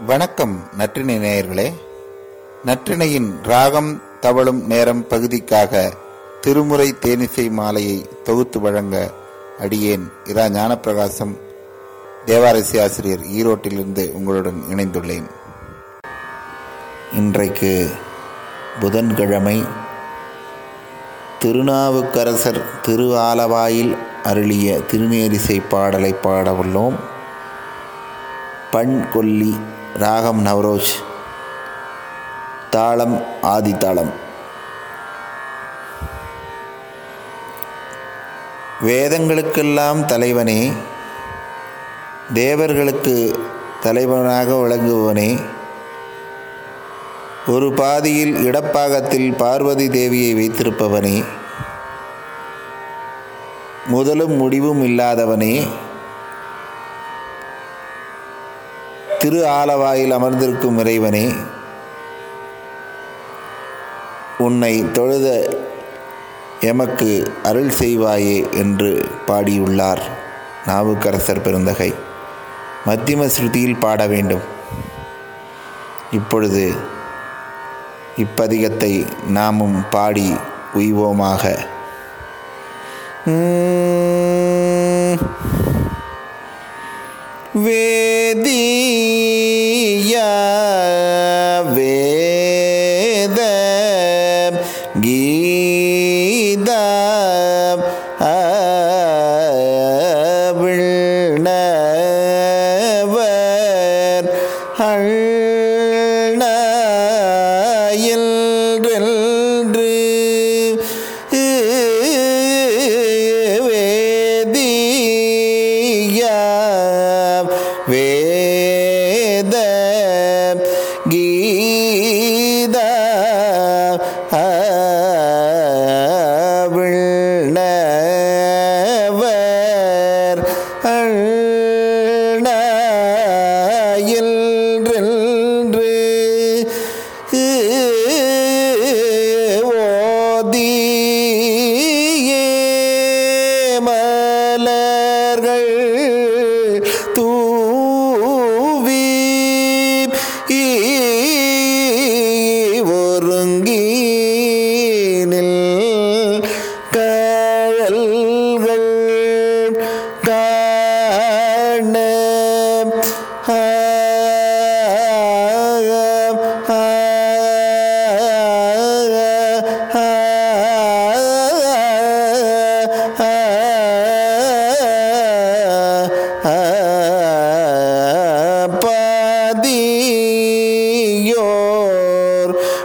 வணக்கம் நற்றினை நேயர்களே. நற்றினையின் ராகம் தவழும் நேரம் பகுதிக்காக திருமுறை தேனிசை மாலையை தொகுத்து வழங்க அடியேன் இரா ஞானப்பிரகாசம். தேவாரசி ஆசிரியர் ஈரோட்டிலிருந்து உங்களுடன் இணைந்துள்ளேன். இன்றைக்கு புதன்கிழமை திருநாவுக்கரசர் திரு ஆலவாயில் அருளிய திருநேரிசை பாடலை பாடவுள்ளோம். பண் கொல்லி ராகம் நவரோஜ். தாளம் ஆதித்தாளம் வேதங்களுக்கெல்லாம் தலைவனே தேவர்களுக்கு தலைவனாக விளங்குபவனே ஒரு பாதியில் இடப்பாகத்தில் பார்வதி தேவியை வைத்திருப்பவனே முதலும் முடிவும் இல்லாதவனே திரு ஆலவாயில் அமர்ந்திருக்கும் இறைவனே உன்னை தொழுத எமக்கு அருள் செய்வாயே என்று பாடியுள்ளார் நாவுக்கரசர் பெருந்தகை. மத்தியம ஸ்ருதியில் பாட வேண்டும். இப்பொழுது இப்பதிகத்தை நாமும் பாடி உய்வோமாக. வே கீத அவிழ்ணவர் அழ்ணயில்ன்று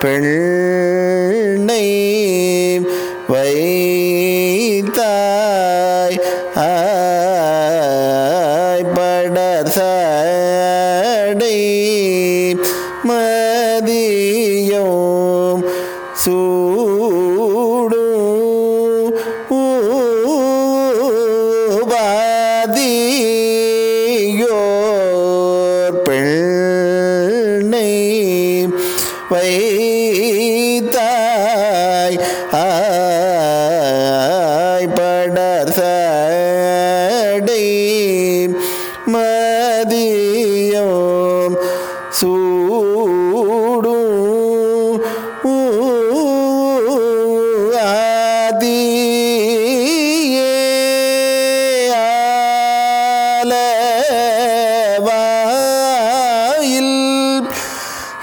பெண்ணை வைத்தாய். படசடை மதியம் சூ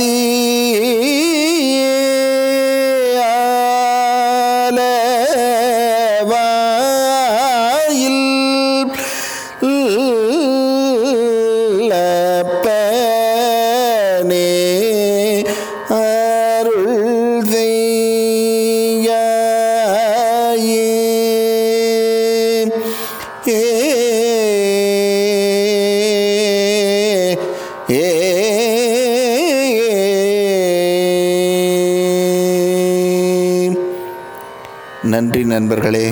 نبي நன்றி நண்பர்களே.